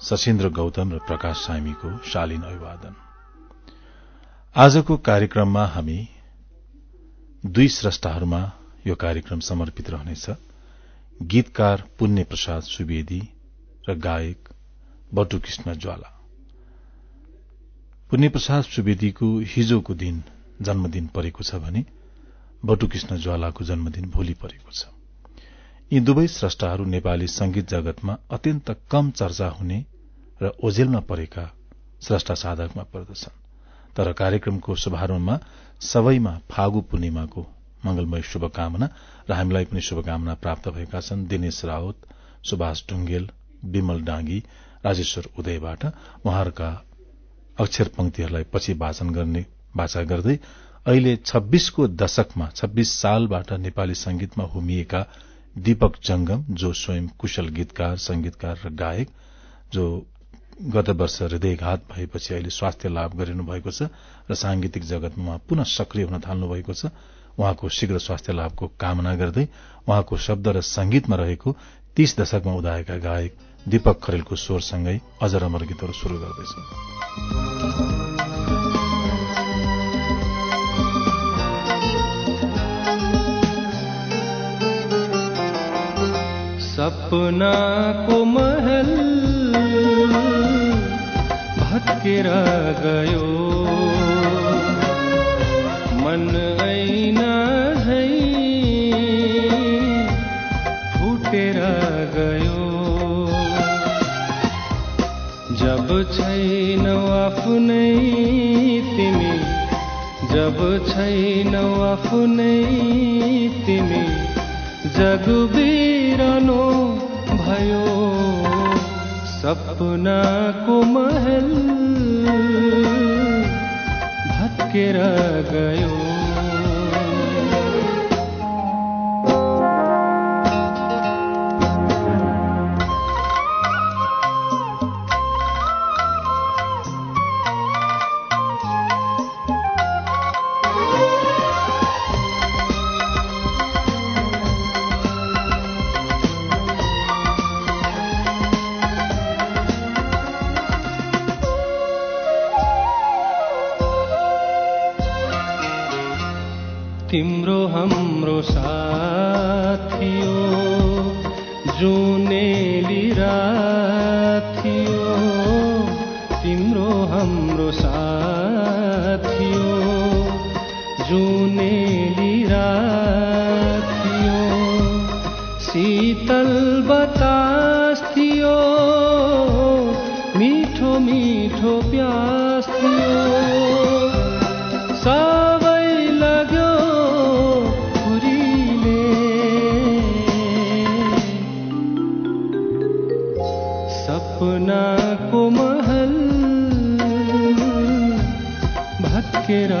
सशिन्द्र गौतम र प्रकाश सामीको शालीन अभिवादन। आजको कार्यक्रममा हामी दुई स्रष्टाहरूमा यो कार्यक्रम समर्पित रहनेछ। गीतकार पुण्य प्रसाद सुवेदी र गायक बटुकृष्ण ज्वाला। पुण्य प्रसाद सुवेदीको हिजोको दिन जन्मदिन परेको छ भने बटुकृष्ण ज्वालाको जन्मदिन भोलि परेको छ। यी दुवै स्रष्टाहरू नेपाली संगीत जगतमा अत्यन्त कम चर्चा हुने र ओझेलमा परेका स्रष्टा साधकमा पर्दछन्। तर कार्यक्रमको शुभारम्भमा सबैमा फागु पूर्णिमाको मंगलमय शुभकामना र हामीलाई पनि शुभकामना प्राप्त भएका छन्। दिनेश रावत सुभाष ढुंगेल विमल डाँगी राजेश्वर उदयबाट उहाँहरूका अक्षर पंक्तिहरूलाई पछि वाचन गर्ने वाचा गर्दै अहिले छब्बीसको दशकमा छब्बीस सालबाट नेपाली संगीतमा हुमिएका दीपक जंगम जो स्वयं कुशल गीतकार संगीतकार र गायक जो गत वर्ष हृदयघात भएपछि अहिले स्वास्थ्य लाभ गरिनु भएको छ र सांगीतिक जगतमा पुनः सक्रिय हुन थाल्नु भएको छ उहाँको शीघ्र स्वास्थ्य लाभको कामना गर्दै उहाँको शब्द र संगीतमा रहेको तीस दशकमा उदाएका गायक दीपक खरेलको स्वरसँगै अजर अमर गीतहरू शुरू गर्दैछौं सपनाको महल भत्केर गयो। मन ऐना झै फुटेर गयो। जब छैनौ आफ्नै तिमी जब छैनौ आफ्नै तिमी जग बिरानो भयो सपनाको महल भत्केर गयो। तिम्रो सपनाको महल भत्केर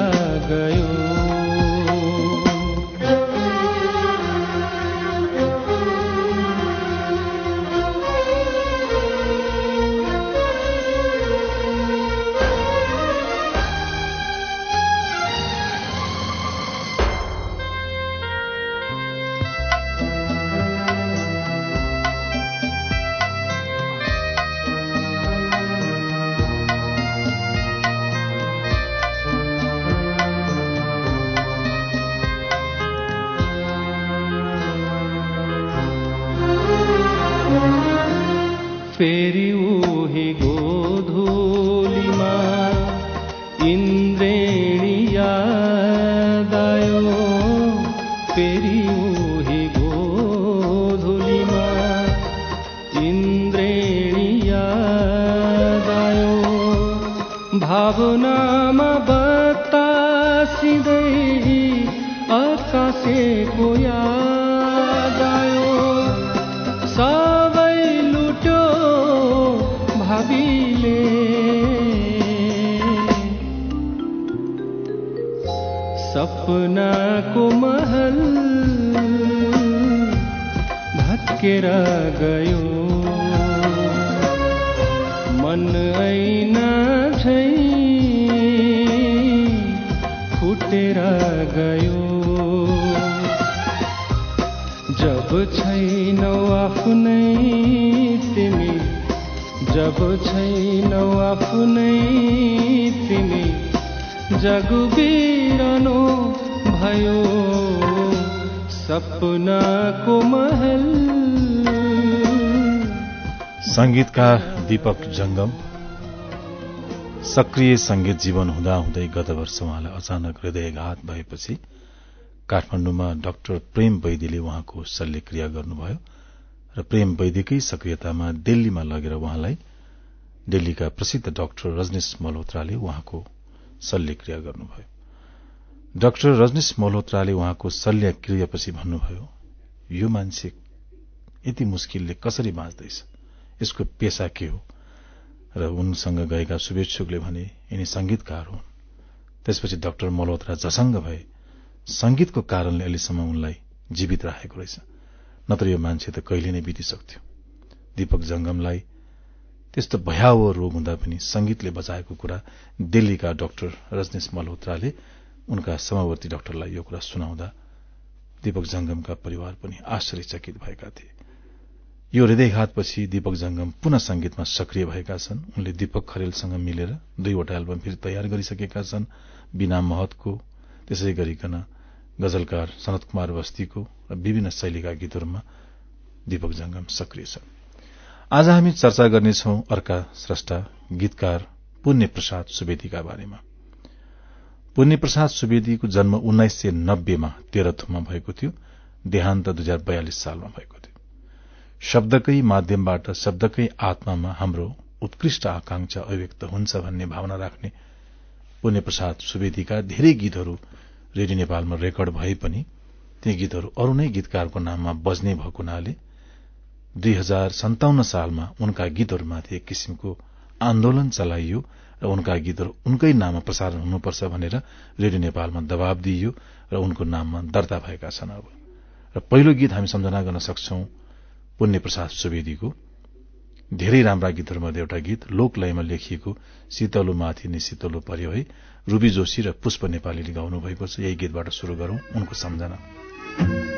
सपनाको महल भत्केर गयो। मन ऐना झै फुटेर गयो। जब छैनौ आफ्नै तिमी जब छैनौ आफ्नै तिमी जगु भयो सपनाको महल। संगीतकार दीपक जंगम सक्रिय संगीत जीवन हुँदाहुँदै गत वर्ष उहाँलाई अचानक हृदयघात भएपछि काठमाण्डुमा डाक्टर प्रेम वैदीले उहाँको शल्यक्रिया गर्नुभयो र प्रेम वैदीकै सक्रियतामा दिल्लीमा लगेर उहाँलाई दिल्लीका प्रसिद्ध डाक्टर रजनीश मल्होत्राले उहाँको शल्यक्रिया गर्नुभयो। डाक्टर रजनीश मल्होत्राले उहाँको शल्यक्रियापछि भन्नुभयो यो मान्छे यति मुस्किलले कसरी बाँच्दैछ? यसको पेसा के हो? र उनसँग गएका शुभेच्छुकले भने यिनी संगीतकार हुन्। त्यसपछि डाक्टर मल्होत्रा जसंग भए संगीतको कारणले अहिलेसम्म उनलाई जीवित राखेको रहेछ। नत्र यो मान्छे त कहिले नै बितिसक्थ्यो। दीपक जंगमलाई त्यस्तो भयावह रोग हुँदा पनि संगीतले बचाएको कुरा दिल्लीका डाक्टर रजनीश मल्होत्राले उनका समवर्ती डाक्टरलाई यो कुरा सुनाउँदा दीपक जंगमका परिवार पनि आश्चर्यचकित भएका थिए। यो हृदयघातपछि दीपक जंगम पुनः संगीतमा सक्रिय भएका छन्। उनले दीपक खरेलसँग मिलेर दुईवटा एल्बम फेरि तयार गरिसकेका छन्। बिना महतको त्यसै गरिकन गजलकार सनत कुमार बस्तीको र विभिन्न शैलीका गीतहरूमा दीपक जंगम सक्रिय छन्। आज हामी चर्चा गर्नेछौ अर्का स्रष्टा गीतकार पुण्य सुवेदीका बारेमा। पुण्य प्रसाद सुवेदीको जन्म उन्नाइस सय नब्बेमा तेह्रथुममा भएको थियो देहान्त दुई हजार बयालिस सालमा भएको थियो। शब्दकै माध्यमबाट शब्दकै आत्मामा हाम्रो उत्कृष्ट आकांक्षा अभिव्यक्त हुन्छ भन्ने भावना राख्ने पुण्य प्रसाद सुवेदीका धेरै गीतहरू रेडियो नेपालमा रेकर्ड भए पनि ती गीतहरू अरू नै गीतकारको नाममा बज्ने भएको हुनाले दुई हजार सन्ताउन्न सालमा उनका गीतहरूमाथि एक किसिमको आन्दोलन चलाइयो र उनका गीतहरू उनकै नाममा प्रसारण हुनुपर्छ भनेर रेडियो नेपालमा दबाव दिइयो र उनको नाममा दर्ता भएका छन् अब। र पहिलो गीत हामी सम्झना गर्न सक्छौं पुण्य प्रसाद सुवेदीको। धेरै राम्रा गीतहरूमध्ये एउटा गीत लोकलयमा लेखिएको शीतलो माथि नै शीतलो पर्यो है। रूबी जोशी र पुष्प नेपालीले गाउनु भएको छ। यही गीतबाट शुरू गरौं उनको सम्झना।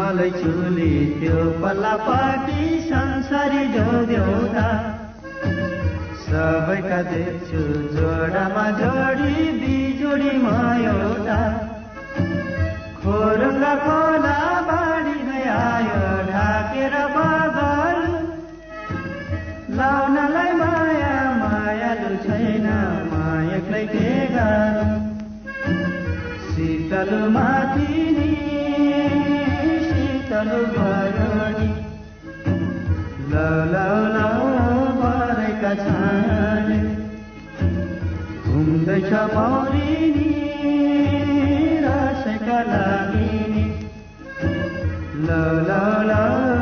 हिमालय चुली त्यो पल्लापट्टि संसारी जोड्यौता सबैका देख्छु जोडामा जोडी बिजोडीमा एउटा खोरुङ्गा खोला बाढी आयो ढाकेर बगर। लाउनलाई माया मायालु छैन मायकलाई के गरौँ? शीतल माथि नि शीतल भयो नि लौ लौ लौ परेका छायाले घुम्दैछ मौलिनी रसका लागिनी। लौ लौ लौ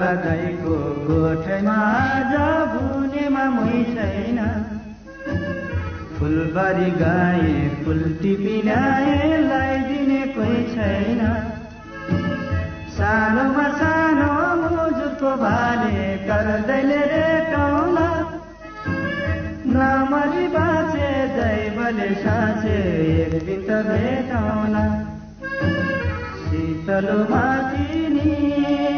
गोठैमा आज बुनेमा मै छैन। फुलबारी गाए फुल टिपिल्याए लगाइदिने कोही छैन। सानोमा सानो मुजुरको भाले कर्दैले रेटौला नमरी बाँचे दैवले साँचे एक दिन त भेटौला शीत शीतल माथिनी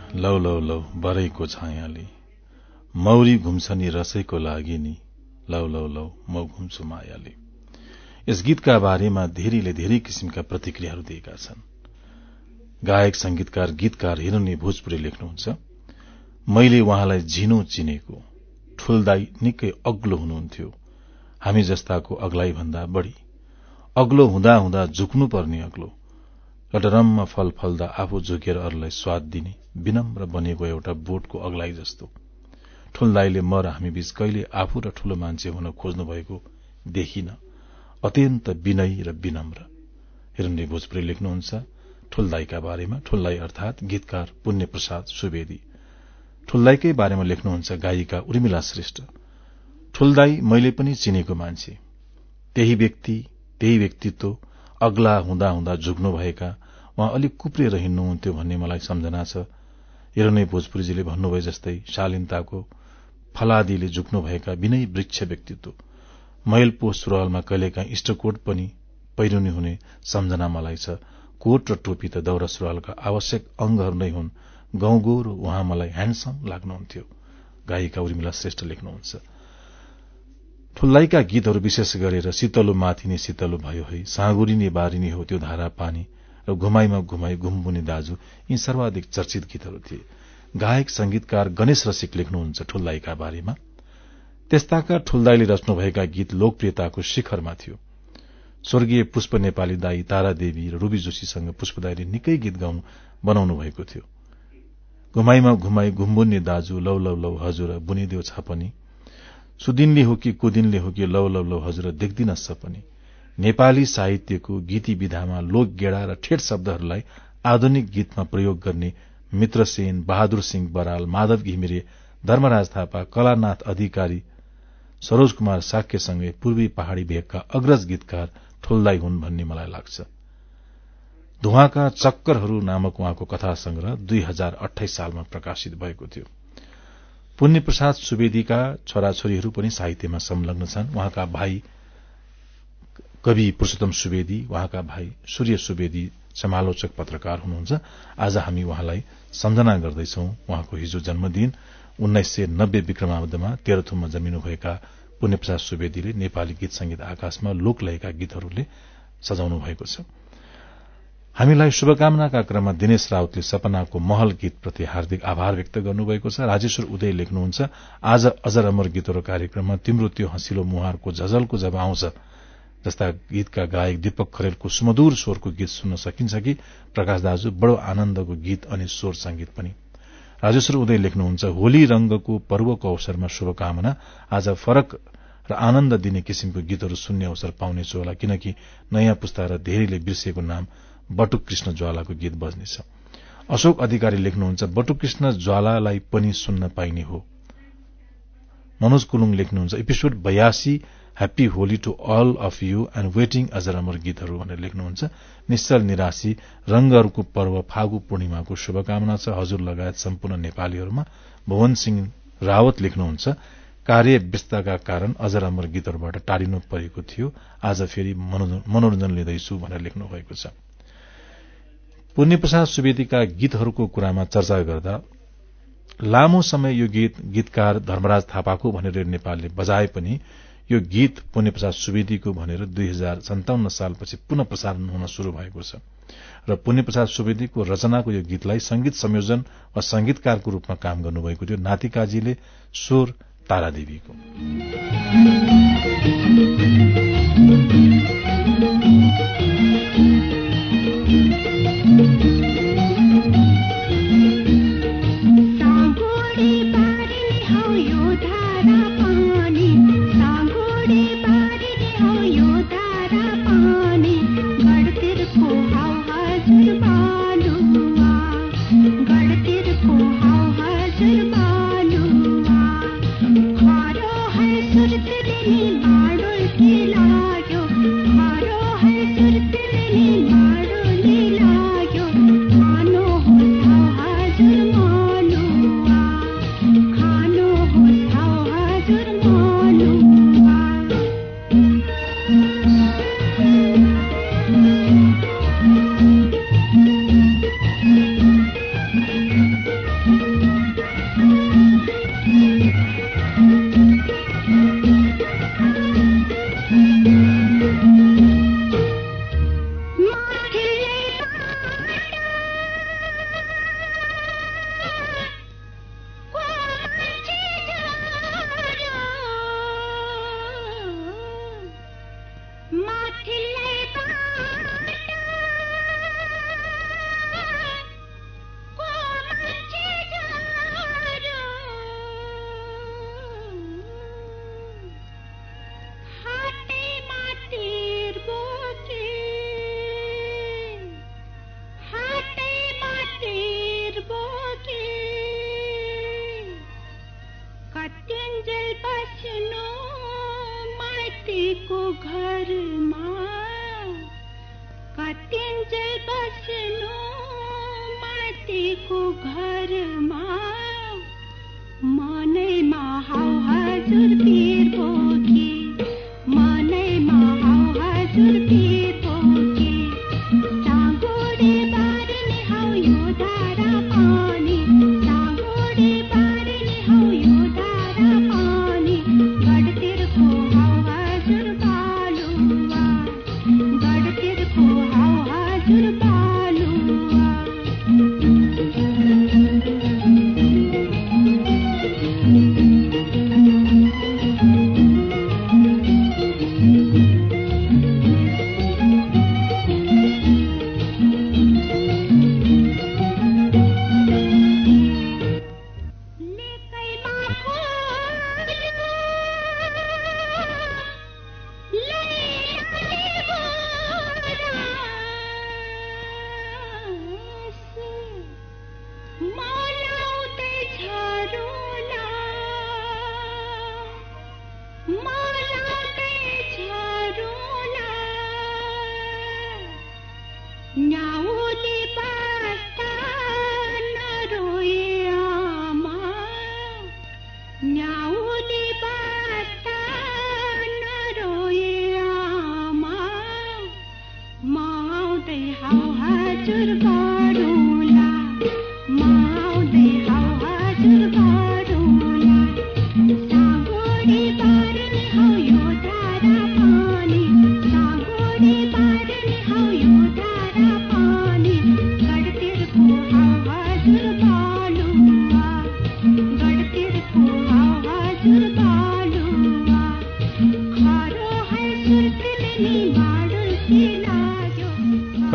लौ लौ लौ बरैको छायाले। मौरी घुम्छ नि रसैको लागि नि। लौ लौ लौ म घुम्छु मायाले। यस गीतका बारेमा धेरैले धेरै किसिमका प्रतिक्रियाहरू दिएका छन्। गायक संगीतकार गीतकार हिरण्य भोजपुरी लेख्नुहुन्छ। मैले उहाँलाई झिनो चिनेको ठुलदाई निकै अग्लो हुनुहुन्थ्यो। हामी जस्ताको अग्लाई भन्दा बढ़ी। अग्लो हुँदा हुँदा झुक्नु पर्ने अग्लो लटरम्म फल फल्दा आफू झुकेर अरूलाई स्वाद दिने। विनम्र बनेको एउटा बोटको अग्लाई जस्तो। ठुलदाईले म र हामी बीच कहिले आफू र ठूलो मान्छे हुन खोज्नु भएको देखिन। अत्यन्त विनयी र विनम्र। हिरण्य भोजपुरी लेख्नुहुन्छ ठुलदाईका बारेमा ठुलदाई अर्थात गीतकार पुण्य प्रसाद सुवेदी। ठुलदाईकै बारेमा लेख्नुहुन्छ गायिका उर्मिला श्रेष्ठ। ठुलदाई मैले पनि चिनेको मान्छे। त्यही व्यक्ति त्यही व्यक्तित्व अग्ला हुँदा हुँदा झुक्नु भएका उहाँ अलिक कुप्रिएर हिँड्नुहुन्थ्यो भन्ने मलाई सम्झना छ। हिरण्य भोजपुरीजीले भन्नुभयो जस्तै शालीनताको फलादीले झुक्नु भएका विनय वृक्ष व्यक्तित्व। मैल पोस्ट सुरुवालमा कहिलेकाहीँ इष्टकोट पनि पहिरुनी हुने सम्झना मलाई छ। कोट र टोपी त दौरा सुरुवालका आवश्यक अंगहरू नै हुन्। गाउँगो र उहाँ मलाई ह्यान्डसम लाग्नुहुन्थ्यो। गायिका उर्मिला श्रेष्ठ लेख्नुहुन्छ। ठुल्लाइका गीतहरू विशेष गरेर शीतलो माथिने शीतलो भयो है। साँगुरिने बारिने हो त्यो धारा पानी। र घुमाईमा घुमाई घुम्बुने दाजु यी सर्वाधिक चर्चित गीतहरू थिए। गायक संगीतकार गणेश रसिक लेख्नुहुन्छ ठुल्लाईका बारेमा। त्यस्ताका ठुल्दाईले रच्नुभएका गीत लोकप्रियताको शिखरमा थियो। स्वर्गीय पुष्प नेपाली दाई तारा देवी र रूबी जोशीसँग पुष्पदाईले निकै गीत गाउनु बनाउनु भएको थियो। घुमाईमा घुमाई घुम्बुन्ने दाजु लौ लौ लौ हजुर बुनिदेऊ छापनी सुदिनले हो कि कुदिनले हो कि लौ लौ लौ हजुर देख्दिन सपनी नेपाली साहित्यको गीती विधामा लोक गेडा र ठेट शब्दहरूलाई आधुनिक गीतमा प्रयोग गर्ने मित्रसेन बहादुर सिंह बराल माधव घिमिरे धर्मराज थापा कलानाथ अधिकारी सरोज कुमार साक्यसँगै पूर्वी पहाड़ी भेगका अग्रज गीतकार ठोल्दाई हुन् भन्ने मलाई लाग्छ। धुवाका चक्करहरू नामक उहाँको कथा संग्रह दुई हजार अठाइस सालमा प्रकाशित भएको थियो। पुण्य प्रसाद सुवेदीका छोराछोरीहरू पनि साहित्यमा संलग्न छन्। उहाँका भाइ कवि पुरूषोत्तम सुवेदी उहाँका भाइ सूर्य सुवेदी समालोचक पत्रकार हुनुहुन्छ। आज हामी उहाँलाई सम्झना गर्दैछौ। उहाँको हिजो जन्मदिन उन्नाइस सय नब्बे विक्रमावधमा तेह्रथुममा जन्मिनुभएका पुण्यप्रसाद सुवेदीले नेपाली गीत संगीत आकाशमा लोकलयका गीतहरूले सजाउनु भएको छ। हामीलाई शुभकामनाका क्रममा दिनेश राउतले सपनाको महल गीतप्रति हार्दिक आभार व्यक्त गर्नुभएको छ। राजेश्वर उदय लेख्नुहुन्छ आज अजर अमर गीतहरू कार्यक्रममा तिम्रो त्यो हँसिलो मुहारको झझलको जब आउँछ। जस्ता गीतका गायक दीपक खरेलको सुमधुर स्वरको गीत सुन्न सकिन्छ कि? प्रकाश दाजु बडो आनन्दको गीत अनि स्वर संगीत पनि। राजेश्वर उदय लेख्नुहुन्छ होली रंगको पर्वको अवसरमा शुभकामना। आज फरक र आनन्द दिने किसिमको गीतहरू सुन्ने अवसर पाउनेछु होला किनकि नयाँ पुस्ता र धेरैले बिर्सिएको नाम बटुक कृष्ण ज्वालाको गीत बज्नेछ। अशोक अधिकारी लेख्नुहुन्छ बटुक कृष्ण ज्वालालाई पनि सुन्न पाइने हो मनोज कुलुङ लेख्नुहुन्छ एपिसोड बयासी happy Holi to all of you and waiting अजर अमर गीतहरू भनेर लेख्नुहुन्छ। निश्चल निराशी रंगहरूको पर्व फागु पूर्णिमाको शुभकामना छ। हजुर लगायत सम्पूर्ण नेपालीहरूमा भुवन सिंह रावत लेख्नुहुन्छ। कार्य व्यस्तका कारण अजर अमर गीतहरूबाट टाढिनु परेको थियो। आज फेरि मनोरञ्जन लिँदैछु भनेर लेख्नु भएको छ। पुण्य प्रसाद सुवेदीका गीतहरूको कुरामा चर्चा गर्दा लामो समय यो गीत गीतकार धर्मराज थापाको भनेर नेपालले बजाए पनि यो गीत पुण्य प्रसाद सुवेदीको भनेर दुई हजार सन्ताउन्न सालपछि पुनः प्रसारण हुन शुरू भएको छ। र पुण्य प्रसाद सुवेदीको रचनाको यो गीतलाई संगीत संयोजन वा संगीतकारको रूपमा काम गर्नुभएको थियो नातिकाजीले स्वर तारादेवीको।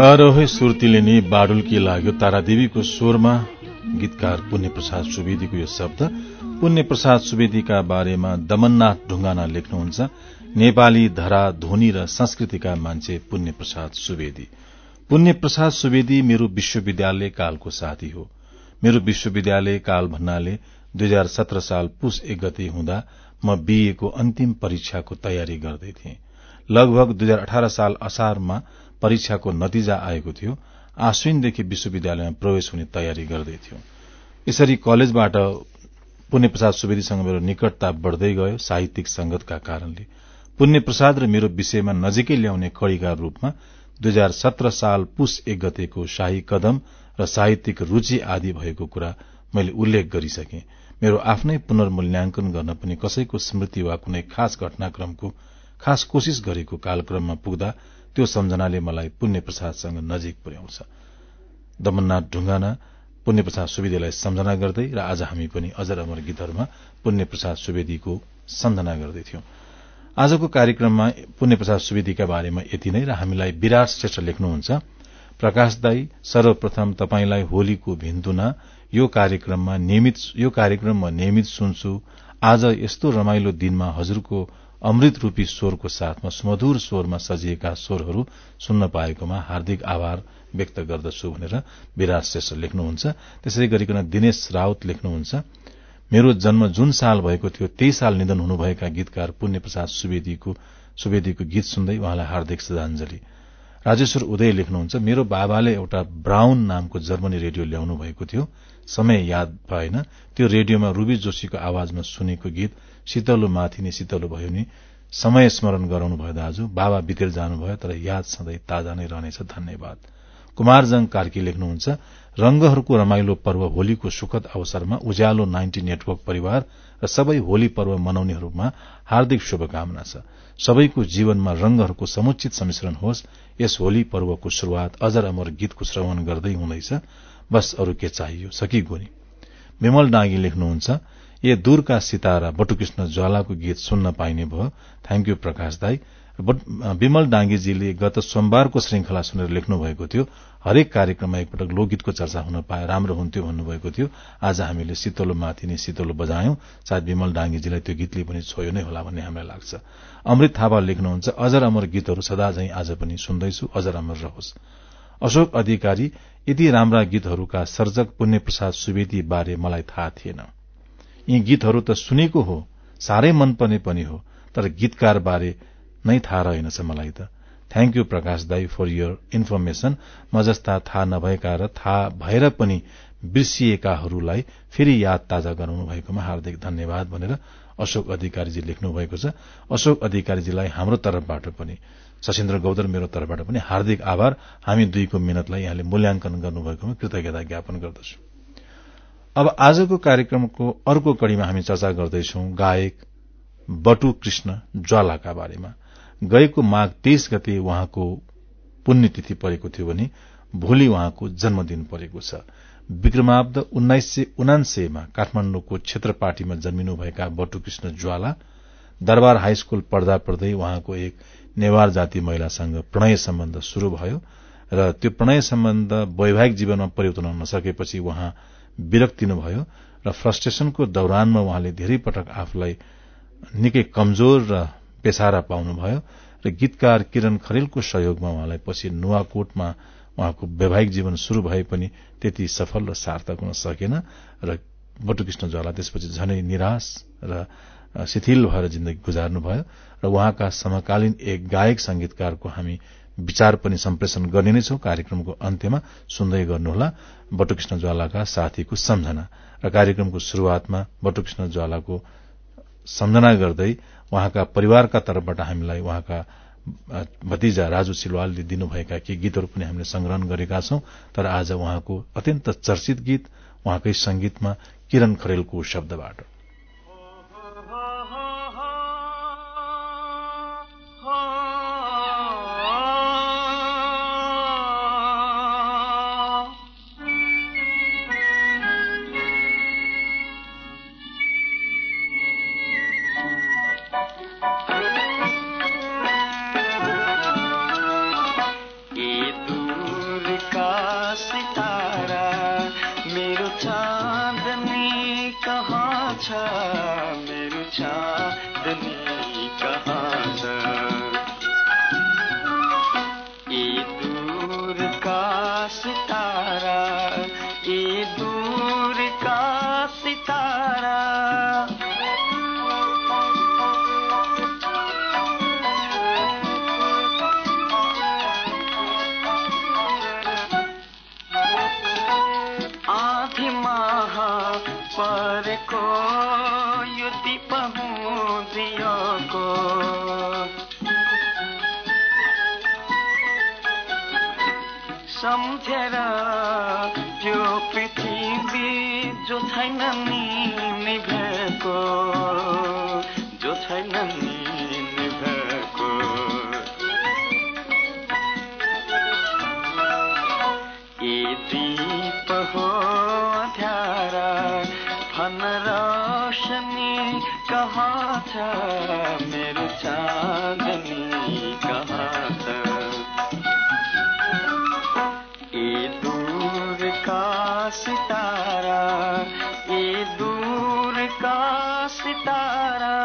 आरोहे सुर्तीले नि बाडुल्की लाग्यो तारादेवीको स्वरमा। गीतकार पुण्य प्रसाद सुवेदीको यो शब्द पुण्य प्रसाद सुवेदीका बारेमा दमननाथ ढुङ्गाना लेख्नुहुन्छ। नेपाली धरा ध्वनि र संस्कृतिका मान्छे पुण्य प्रसाद सुवेदी। पुण्य प्रसाद सुवेदी मेरो विश्वविद्यालय कालको साथी हो। मेरो विश्वविद्यालय काल भन्नाले दुई हजार सत्र साल पुस एक गते हुँदा म बीएको अन्तिम परीक्षाको तयारी गर्दै थिएँ। लगभग दुई हजार अठार साल असारमा परीक्षाको नतिजा आएको थियो। आश्विनदेखि विश्वविद्यालयमा प्रवेश हुने तयारी गर्दै थियौं। यसरी कलेजबाट पुण्य प्रसाद सुवेदीसँग मेरो निकटता बढ़दै गयो साहित्यिक संगतका कारणले। पुण्य प्रसाद र मेरो विषयमा नजिकै ल्याउने कड़ीका रूपमा दुई हजार सत्र साल पुस एक गतेको शाही कदम र साहित्यिक रूचि आदि भएको कुरा मैले उल्लेख गरिसके। मेरो आफ्नै पुनर्मूल्याङ्कन गर्न पनि कसैको स्मृति वा कुनै खास घटनाक्रमको खास कोशिश गरेको कालक्रममा पुग्दा त्यो सम्झनाले मलाई पुण्य प्रसादसँग नजिक पुर्याउँछ। दमननाथ ढुङ्गाना पुण्य प्रसाद सुवेदीलाई सम्झना गर्दै र आज हामी पनि अजर अमर गीतहरूमा पुण्य प्रसाद सुवेदीको सम्झना गर्दैथ्यौं आजको कार्यक्रममा पुण्य प्रसाद सुवेदीका बारेमा यति नै र हामीलाई विराट श्रेष्ठ लेख्नुहुन्छ। प्रकाश दाई सर्वप्रथम तपाईंलाई होलीको भिन्तुना यो कार्यक्रममा नियमित सुन्छु। आज यस्तो रमाइलो दिनमा हजुरको अमृत रूपी स्वरको साथमा सुमधुर स्वरमा सजिएका स्वरहरू सुन्न पाएकोमा हार्दिक आभार व्यक्त गर्दछु भनेर विराज श्रेष्ठ लेख्नुहुन्छ। त्यसै गरिकन दिनेश राउत लेख्नुहुन्छ मेरो जन्म जुन साल भएको थियो त्यही साल निधन हुनुभएका गीतकार पुण्य प्रसाद सुवेदीको सुवेदीको गीत सुन्दै उहाँलाई हार्दिक श्रद्धांजलि राजेश्वर उदय लेख्नुहुन्छ मेरो बाबाले एउटा ब्राउन नामको जर्मनी रेडियो ल्याउनु भएको थियो। समय याद भएन। त्यो रेडियोमा रूबी जोशीको आवाजमा सुनेको गीत शीतलो माथि नै शीतलो भयो नि समय स्मरण गराउनु भयो दाजु बाबा बितेर जानुभयो तर याद सधैँ ताजा नै रहनेछ धन्यवाद। कुमारजङ कार्की लेख्नुहुन्छ रंगहरूको रमाइलो पर्व होलीको सुखद अवसरमा उज्यालो नाइन्टी नेटवर्क परिवार र सबै होली पर्व मनाउनेहरूमा हार्दिक शुभकामना छ। सबैको जीवनमा रंगहरूको समुचित सम्मिश्रण होस् यस होली पर्वको शुरूआत अजर अमर गीतको श्रवण गर्दै हुँदैछ बस अरू के चाहियो सकी गोनी। विमल डाँगी लेख्नुहुन्छ ए दूरका सितारा बटुकृष्ण ज्वालाको गीत सुन्न पाइने भयो। थ्याङ्क यू प्रकाश दाई। विमल डाँगीजीले गत सोमबारको श्रृंखला सुनेर लेख्नु भएको थियो। हरेक कार्यक्रममा एकपटक लोकगीतको चर्चा हुन पाए राम्रो हुन्थ्यो भन्नुभएको थियो। आज हामीले शीतलो माथि नै शीतलो बजायौं। सायद विमल डाँगीजीलाई त्यो गीतले पनि छोयो नै होला भन्ने हामीलाई लाग्छ। अमृत थापा लेख्नुहुन्छ अजर अमर गीतहरू सदा झै आज पनि सुन्दैछु अजर अमर रहोस्। अशोक अधिकारी यति राम्रा गीतहरूका सर्जक पुण्य प्रसाद सुवेदी बारे मलाई थाहा थिएन। यी गीतहरू त सुनेको हो साह्रै मनपर्ने पनि हो तर गीतकार बारे नै थाहा रहेनछ मलाई त। थ्याङ्क यू प्रकाश दाई फर योर इन्फर्मेशन म जस्ता थाहा नभएका र थाहा भएर पनि बिर्सिएकाहरूलाई फेरि याद ताजा गराउनु भएकोमा हार्दिक धन्यवाद भनेर अशोक अधिकारीजी लेख्नु भएको छ। अशोक अधिकारीजीलाई हाम्रो तर्फबाट पनि सशेन्द्र गौदर मेरो तर्फबाट पनि हार्दिक आभार। हामी दुईको मिहिनेतलाई यहाँले मूल्याङ्कन गर्नुभएकोमा कृतज्ञता ज्ञापन गर्दछु। अब आजको कार्यक्रमको अर्को कड़ीमा हामी चर्चा गर्दैछौ गायक बटु कृष्ण ज्वालाका बारेमा। गएको माघ तेइस गते उहाँको पुण्यतिथि परेको थियो भने भोलि उहाँको जन्मदिन परेको छ। विक्रमाब्द उन्नाइस सय उनान्सयमा काठमाण्डुको क्षेत्रपाटीमा जन्मिनुभएका बटुकृष्ण ज्वाला दरबार हाई स्कूल पढ्दा पढ्दै उहाँको एक नेवार जाति महिलासँग प्रणय सम्बन्ध शुरू भयो र त्यो प्रणय सम्बन्ध वैवाहिक जीवनमा परिवर्तन हुन नसकेपछि उहाँ विरक्तिनुभयो र फ्रस्ट्रेशनको दौरानमा उहाँले धेरै पटक आफूलाई निकै कमजोर र पेसारा पाउनुभयो र गीतकार किरण खरेलको सहयोगमा उहाँलाई पछि नुवाकोटमा उहाँको वैवाहिक जीवन शुरू भए पनि त्यति सफल र सार्थक हुन सकेन र बटुकृष्ण ज्वाला त्यसपछि झनै निराश र शिथिल भएर जिन्दगी गुजार्नुभयो र उहाँका समकालीन एक गायक संगीतकारको हामी विचार पनि सम्प्रेषण गर्ने नै छौं। कार्यक्रमको अन्त्यमा सुन्दै गर्नुहोला बटुकृष्ण ज्वालाका साथीको सम्झना र कार्यक्रमको शुरूआतमा बटुकृष्ण ज्वालाको सम्झना गर्दै उहाँका परिवारका तर्फबाट हामीलाई उहाँका भतिजा राजु सिलवालले दिनुभएका केही गीतहरू पनि हामीले संग्रहण गरेका छौं। तर आज उहाँको अत्यन्त चर्चित गीत उहाँकै संगीतमा किरण खरेलको शब्दबाट। सम्झेर सितारा।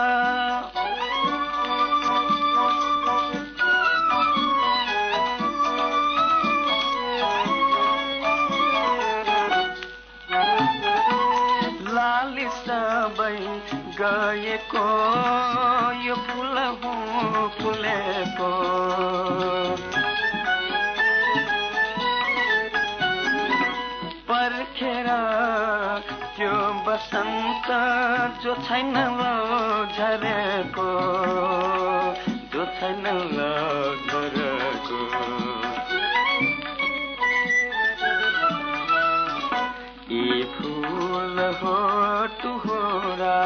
लाली सबै गएको यो फुल हुँ फुलेको बसन्त जो छैन लो झरेको जो छैन लो झरेको ए फूल हो टुहोरा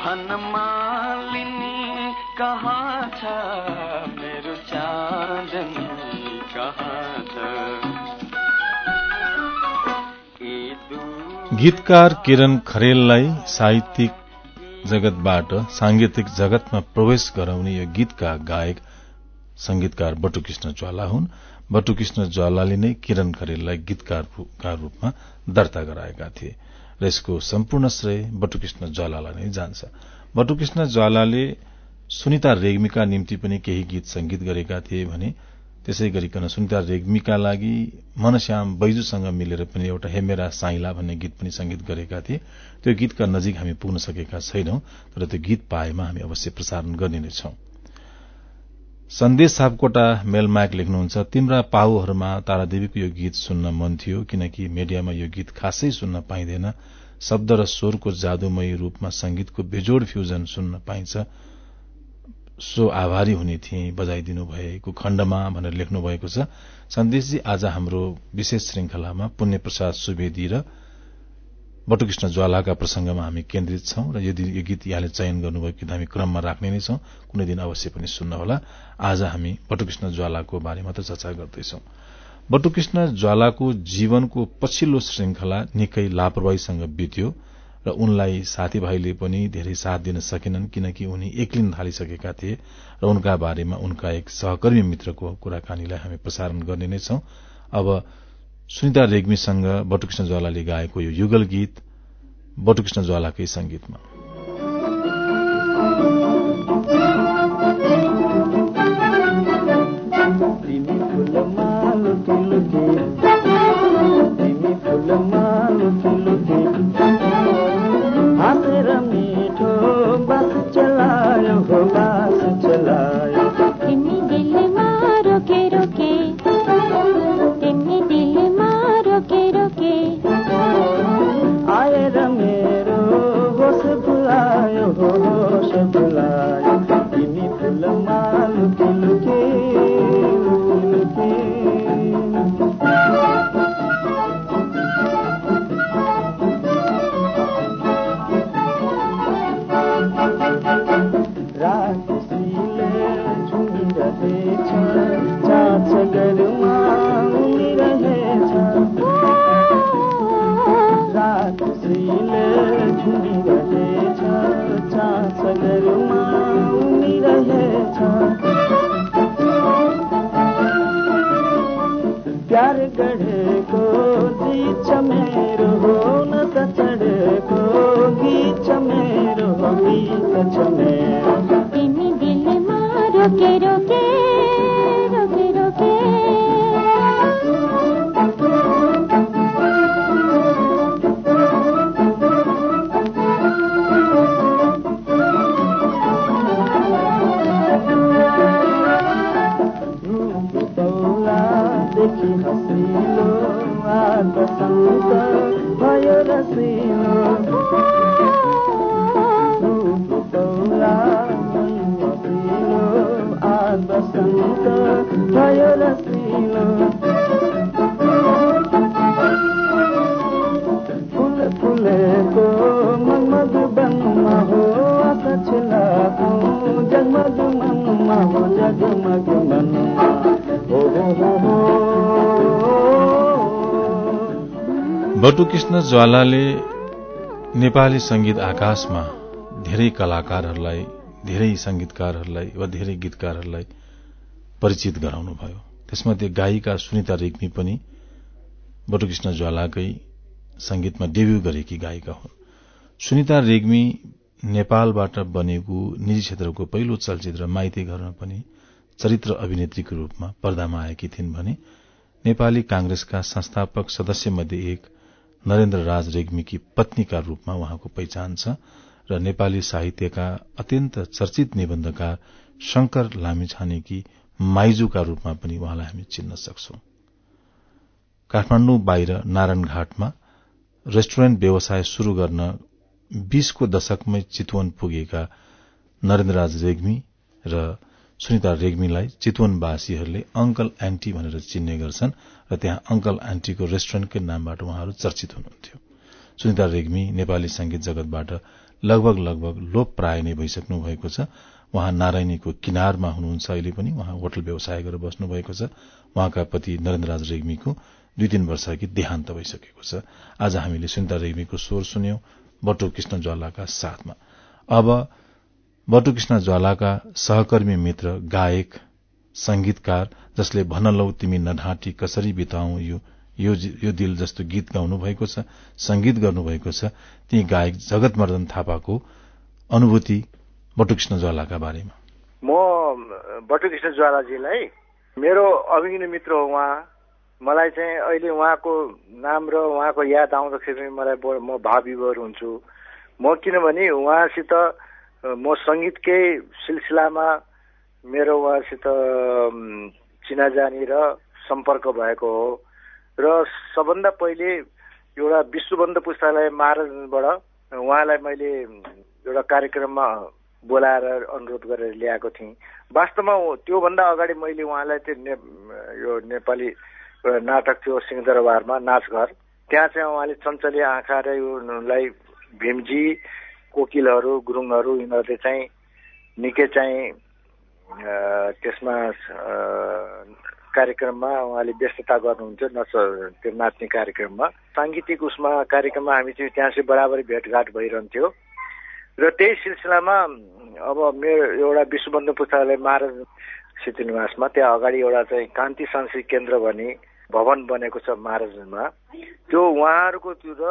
भन मालिनी कहाँ छ मेरो चाँदनी? गीतकार किरण खरेललाई साहित्यिक जगतबाट सांगीतिक जगतमा प्रवेश गराउने यो गीतका गायक संगीतकार बटुकृष्ण ज्वाला हुन्। बटुकृष्ण ज्वालाले नै किरण खरेललाई गीतकारका रूपमा दर्ता गराएका थिए र यसको सम्पूर्ण श्रेय बटुकृष्ण ज्वालालाई नै जान्छ। बटुकृष्ण ज्वालाले सुनिता रेग्मीका निम्ति पनि केही गीत संगीत गरेका थिए भने त्यसै गरिकन सुनिता रेग्मीका लागि मनश्याम बैजुसँग मिलेर पनि एउटा हेमेरा साइला भन्ने गीत पनि संगीत गरेका थिए। त्यो गीतका नजिक हामी पुग्न सकेका छैनौं तर त्यो गीत पाएमा हामी अवश्य प्रसारण गर्ने नै छौं। सन्देश सापकोटा मेलमायक लेख्नुहुन्छ तिम्रा पाहुहरूमा तारादेवीको यो गीत सुन्न मन थियो किनकि मिडियामा यो गीत खासै सुन्न पाइँदैन। शब्द र स्वरको जादुमयी रूपमा संगीतको बेजोड फ्यूजन सुन्न पाइन्छ। सो आभारी हुने थिए बजाइदिनु भएको खण्डमा भनेर लेख्नु भएको छ। सन्देशजी आज हाम्रो विशेष श्रृंखलामा पुण्य प्रसाद सुवेदी र बटुकृष्ण ज्वालाका प्रसंगमा हामी केन्द्रित छौं र यदि यो गीत यहाँले चयन गर्नुभएको गीत हामी क्रममा राख्ने नै छौं कुनै दिन अवश्य पनि सुन्नुहोला। आज हामी बटुकृष्ण ज्वालाको बारेमा त चर्चा गर्दैछौ। बटुकृष्ण ज्वालाको जीवनको पछिल्लो श्रृंखला निकै लापरवाहीसँग बित्यो। र उनलाई साथीभाइले पनि धेरै साथ दिन सकेनन् किनकि उनी एक्लिन थालिसकेका थिए र उनका बारेमा उनका एक सहकर्मी मित्रको कुराकानीलाई हामी प्रसारण गर्ने नै छौं। अब सुनिता रेग्मीसँग बटुकृष्ण ज्वालाले गाएको यो युगल गीत बटुकृष्ण ज्वालाकै संगीतमा बटुकृष्ण ज्वालाले नेपाली संगीत आकाशमा धेरै कलाकारहरूलाई धेरै संगीतकारहरूलाई वा धेरै गीतकारहरूलाई परिचित गराउनुभयो। त्यसमध्ये गायिका सुनिता रेग्मी पनि बटुकृष्ण ज्वालाकै संगीतमा डेब्यू गरेकी गायिका हुन्। सुनिता रेग्मी नेपालबाट बनेको निजी क्षेत्रको पहिलो चलचित्र माइती घरमा पनि चरित्र अभिनेत्रीको रूपमा पर्दामा आएकी थिइन् भने नेपाली कांग्रेसका संस्थापक सदस्य मध्ये एक नरेन्द्र राज रेग्मीकी पत्नीका रूपमा उहाँको पहिचान छ र नेपाली साहित्यका अत्यन्त चर्चित निबन्धकार शंकर लामिछानेकी माइजूका रूपमा पनि उहाँलाई हामी चिन्न सक्छौं। काठमाण्डु बाहिर नारायणघाटमा रेस्टुरेन्ट व्यवसाय शुरू गर्न बीसको दशकमै चितवन पुगेका नरेन्द्रराज रेग्मी र सुनिता रेग्मीलाई चितवनवासीहरूले अंकल आन्टी भनेर चिन्ने गर्छन् र त्यहाँ अंकल आन्टीको रेस्टुरेन्टकै नामबाट उहाँहरू चर्चित हुनुहुन्थ्यो। सुनिता रेग्मी नेपाली संगीत जगतबाट लगभग लगभग लोप प्राय नै भइसक्नु भएको छ। उहाँ नारायणीको किनारमा हुनुहुन्छ अहिले पनि उहाँ होटल व्यवसाय गरेर बस्नु भएको छ। उहाँका पति नरेन्द्रराज रेग्मीको दुई तीन वर्ष अघि देहान्त भइसकेको छ। आज हामीले सुनिता रेग्मीको स्वर सुन्यौं बटो कृष्ण ज्वालाका साथमा। अब बटु कृष्ण ज्वालाका सहकर्मी मित्र गायक संगीतकार जसले भन लौ तिमी नढाँटी कसरी बिताउ यो यो यो दिल जस्तो गीत गाउनु भएको छ संगीत गर्नुभएको छ ती गायक जगतमर्दन थापाको अनुभूति बटुकृष्ण ज्वालाका बारेमा। म बटुकृष्ण ज्वालाजीलाई मेरो अभिज्ञ मित्र हो उहाँ। मलाई चाहिँ अहिले उहाँको नाम र उहाँको याद आउँदाखेरि मलाई म भावविभोर हुन्छु। म किनभने उहाँसित म सङ्गीतकै सिलसिलामा मेरो उहाँसित चिनाजानी र सम्पर्क भएको हो। र सबभन्दा पहिले एउटा विश्वबन्ध पुस्तकालय महाराजबाट उहाँलाई मैले एउटा कार्यक्रममा बोलाएर अनुरोध गरेर ल्याएको थिएँ। वास्तवमा त्योभन्दा अगाडि मैले उहाँलाई त्यो ने, यो नेपाली नाटक थियो सिंहदरबारमा नाचघर। त्यहाँ चाहिँ उहाँले चञ्चले आँखा र उनलाई भीमजी कोकिलहरू गुरुङहरू यिनीहरूले चाहिँ निकै चाहिँ त्यसमा कार्यक्रममा उहाँले व्यस्तता गर्नुहुन्थ्यो नच त्यो नाच्ने कार्यक्रममा। साङ्गीतिक उसमा कार्यक्रममा हामी चाहिँ त्यहाँ चाहिँ बराबरी भेटघाट भइरहन्थ्यो। र त्यही सिलसिलामा अब मेरो एउटा विश्वबन्धु पुस्तकालय महाराज सिद्धि निवासमा त्यहाँ अगाडि एउटा चाहिँ कान्ति सांस्कृतिक केन्द्र भन्ने भवन बनेको छ महाराजमा। त्यो उहाँहरूको त्यो र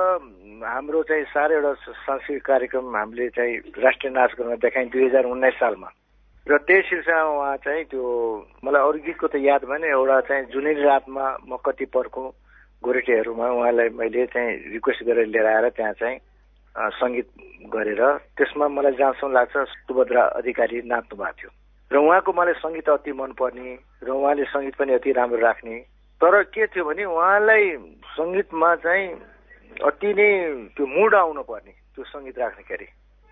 हाम्रो चाहिँ साह्रै एउटा सांस्कृतिक कार्यक्रम हामीले चाहिँ राष्ट्रिय नाचघरमा देखायौँ दुई हजार उन्नाइस सालमा। र त्यही सिलसिलामा उहाँ चाहिँ त्यो मलाई अरू गीतको त याद भएन एउटा चाहिँ जुनै रातमा म कति पर्खौँ गोरेटेहरूमा उहाँलाई मैले चाहिँ रिक्वेस्ट गरेर लिएर आएर त्यहाँ चाहिँ सङ्गीत गरेर त्यसमा मलाई जहाँसम्म लाग्छ सुभद्रा अधिकारी नाच्नु भएको थियो। र उहाँको मलाई सङ्गीत अति मनपर्ने र उहाँले सङ्गीत पनि अति राम्रो राख्ने तर के थियो भने उहाँलाई सङ्गीतमा चाहिँ अति नै त्यो मुड आउनु पर्ने त्यो सङ्गीत राख्दाखेरि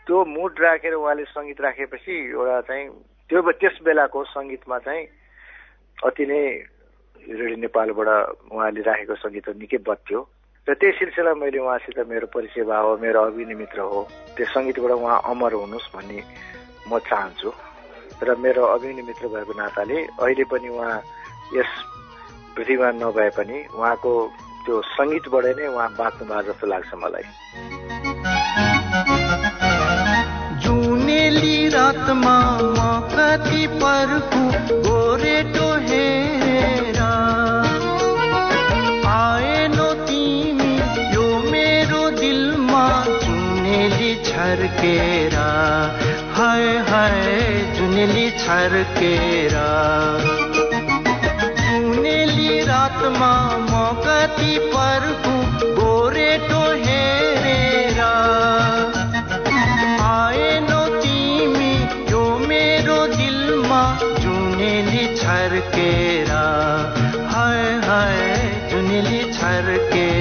त्यो मुड राखेर उहाँले सङ्गीत राखेपछि एउटा चाहिँ त्यो त्यस बेलाको सङ्गीतमा चाहिँ अति नै रेडियो नेपालबाट उहाँले राखेको सङ्गीतहरू निकै बत्थ्यो र त्यही सिलसिला मैले उहाँसित मेरो परिचय भयो मेरो अभिनय मित्र हो त्यो सङ्गीतबाट उहाँ अमर हुनुहोस् भन्ने म चाहन्छु। र मेरो अभिनय मित्र भएको नाताले अहिले पनि उहाँ यस पृथ्वीमा नभए पनि उहाँको त्यो सङ्गीतबाट नै उहाँ बाँच्नु भएको जस्तो लाग्छ मलाई। जुनेली रातमा म कति पर्खु गोरेटो आएनौ तिमी यो मेरो दिलमा जुनेली छर्केर। हाय हाय जुनेली छर्केर। रातमा म कति पर्खु गोरेटो हेरेर आएनौ तिमी यो मेरो दिलमा जुनेली छर्केरा हाय हाय जुनेली छर्केरा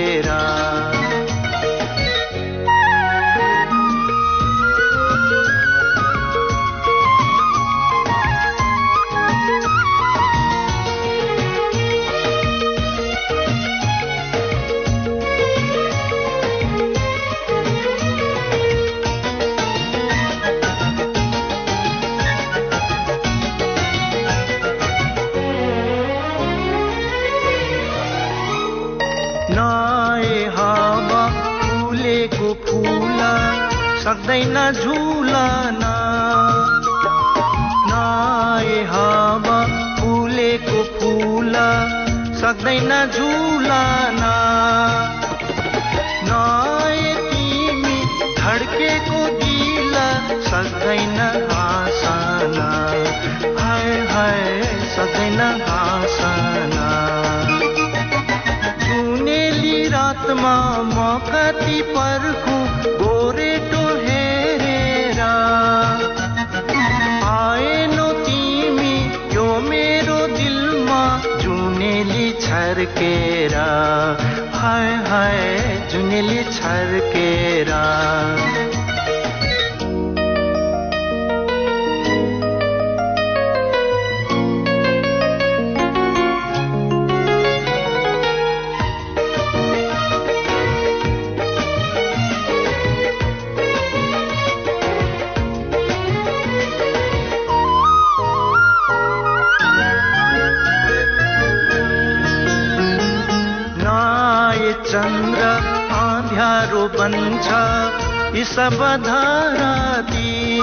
यी सब धाराती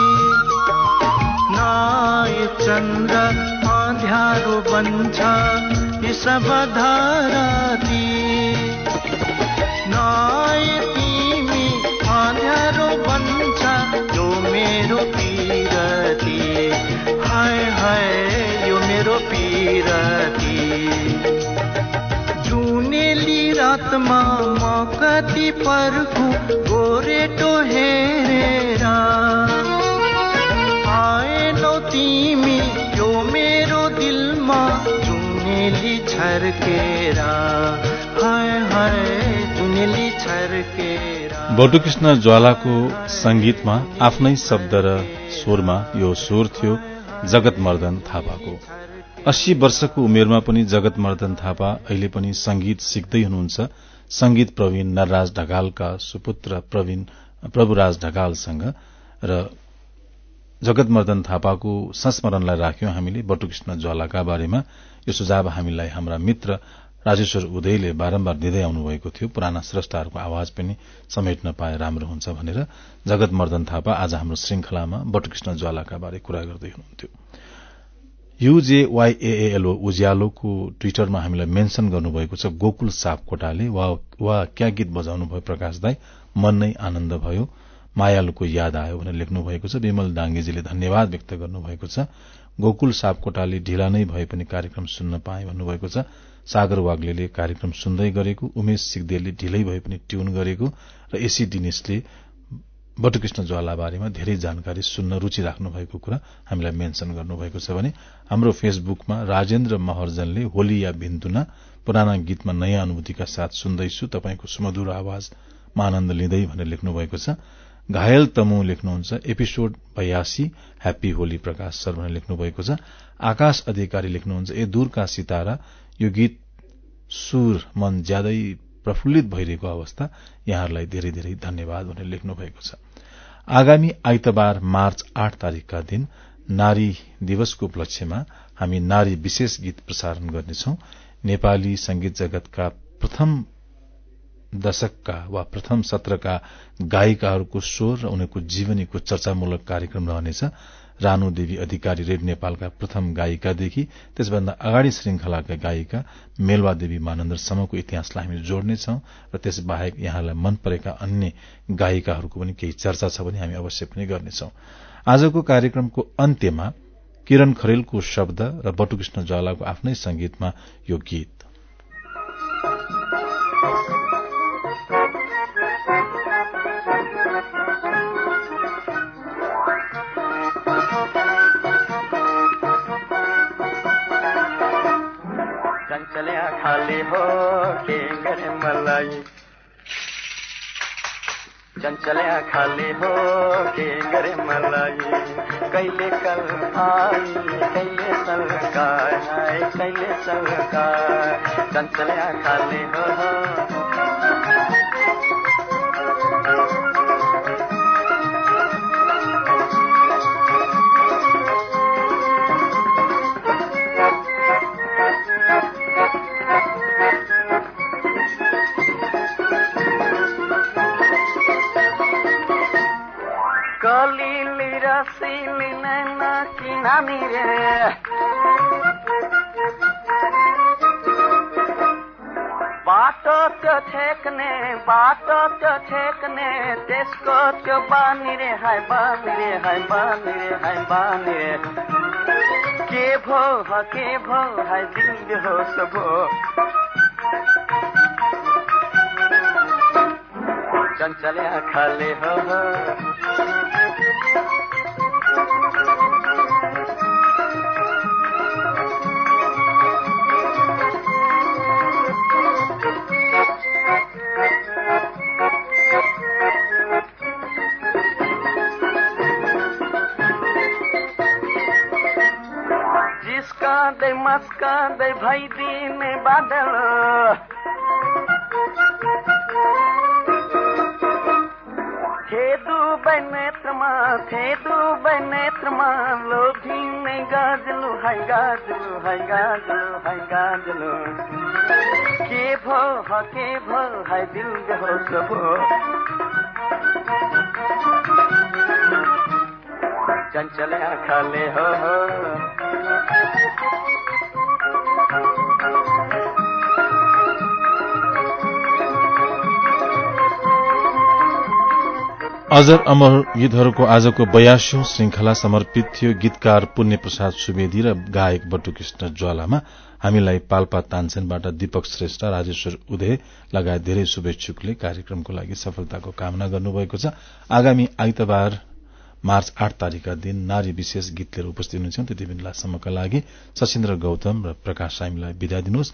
नाय चन्द्र आँध्यारो बन्छ यी सब धाराती नाय तिमी आँध्यारो बन्छ यो मेरो पिरती। हाय हाय यो मेरो पिरती। जुनेली रातमा म कति पर्खु बटुकृष्ण ज्वालाको संगीतमा आफ्नै शब्द र स्वरमा यो स्वर थियो जगतमर्दन थापाको। अस्सी वर्षको उमेरमा पनि जगतमर्दन थापा अहिले पनि संगीत सिक्दै हुनुहुन्छ। संगीत प्रवीण नरराज ढकालका सुपुत्र प्रवीण प्रभुराज ढकालसँग र जगतमर्दन थापाको संस्मरणलाई राख्यौं हामीले बटुकृष्ण ज्वालाका बारेमा। यो सुझाव हामीलाई हाम्रा मित्र राजेश्वर उदयले बारम्बार दिँदै आउनुभएको थियो। पुराना श्रष्टाहरूको आवाज पनि समेट्न पाए राम्रो हुन्छ भनेर जगतमर्दन थापा आज हाम्रो श्रृंखलामा बटुकृष्ण ज्वालाका बारे कुरा गर्दै हुनुहुन्थ्यो। युजेवाईएएलओ उज्यालोको ट्विटरमा हामीलाई मेन्शन गर्नुभएको छ गोकुल सापकोटाले वा, क्या गीत बजाउनु भयो प्रकाश दाई मन नै आनन्द भयो मायालुको याद आयो भनेर लेख्नु भएको छ। विमल डाङ्गेजीले धन्यवाद व्यक्त गर्नुभएको छ। गोकुल सापकोटाले ढिला नै भए पनि कार्यक्रम सुन्न पाए भन्नुभएको छ। सागर वाग्ले कार्यक्रम सुन्दै गरेको उमेश सिगदेलले ढिलै भए पनि ट्यून गरेको र एसी डिनिसले बटुकृष्ण ज्वाला बारेमा धेरै जानकारी सुन्न रूचि राख्नु भएको कुरा हामीलाई मेन्शन गर्नुभएको छ भने हाम्रो फेसबुकमा राजेन्द्र महर्जनले होली या भिन्तुना पुराना गीतमा नयाँ अनुभूतिका साथ सुन्दैछु। तपाईँको सुमधुर आवाजमा आनन्द लिँदै भनेर लेख्नु भएको छ। घायल तमु लेख्नुहुन्छ। एपिसोड बयासी ह्याप्पी होली प्रकाश सर भनेर लेख्नु भएको छ। आकाश अधिकारी लेख्नुहुन्छ। ए दूरका सितारा यो गीत सुर मन ज्यादै प्रफुल्लित भइरहेको अवस्था यहाँहरूलाई धेरै धेरै धन्यवाद भनेर लेख्नु भएको छ। आगामी आइतबार मार्च आठ तारीकका दिन नारी दिवसको उपलक्ष्यमा हामी नारी विशेष गीत प्रसारण गर्नेछौ। नेपाली संगीत जगतका प्रथम दशकका वा प्रथम सत्रका गायिकाहरूको स्वर र उनीहरूको जीवनीको चर्चामूलक कार्यक्रम रहनेछ। रानु देवी अधिकारी रेड नेपालका प्रथम गायिकादेखि त्यसभन्दा अगाडि श्रृंखलाका गायिका मेलवा देवी मानन्दरसम्मको इतिहासलाई हामी जोड्नेछौ र त्यसबाहेक यहाँलाई मन परेका अन्य गायिकाहरूको पनि केही चर्चा छ भने हामी अवश्य पनि गर्नेछौ। आजको कार्यक्रमको अन्त्यमा किरण खरेलको शब्द र बटुकृष्ण ज्वालाको आफ्नै संगीतमा यो गीत। खाली हो के घर मलाई। चंचल्या खाली हो के गरे मलाई। कैले कल आई, कैले सरकार कैले सलकार चंचल्या खाली हो त्यसको त्यो बानी रे हाय बानी रे हाय बानी रे हाय बानी रे के भो के भो हाय दिल हो सबो। चंचल्या खाले हो। जिस्काँदै मस्काँदै भइदिने बादल। थे डुबै नेत्रमा थे डुबै नेत्रमा लोभिने गाजलु हाय गाजलु हाय गाजलु हाय गाजलु। के भो ह के भो हाय दिल हो सबो चंचल्या खाले हो हो। अजर अमर गीतहरूको आजको बयास्यौं श्रृंखला समर्पित थियो गीतकार पुण्य प्रसाद सुवेदी र गायक बटुकृष्ण ज्वालामा। हामीलाई पाल्पा तानसेनबाट दीपक श्रेष्ठ राजेश्वर उदय लगायत धेरै शुभेच्छुकले कार्यक्रमको लागि सफलताको कामना गर्नुभएको छ। आगामी आइतबार मार्च आठ तारीकका दिन नारी विशेष गीत लिएर उपस्थित हुनेछौं त्यति बेलासम्मका लागि सशिन्द्र गौतम र प्रकाश सामीलाई विदा दिनुहोस्।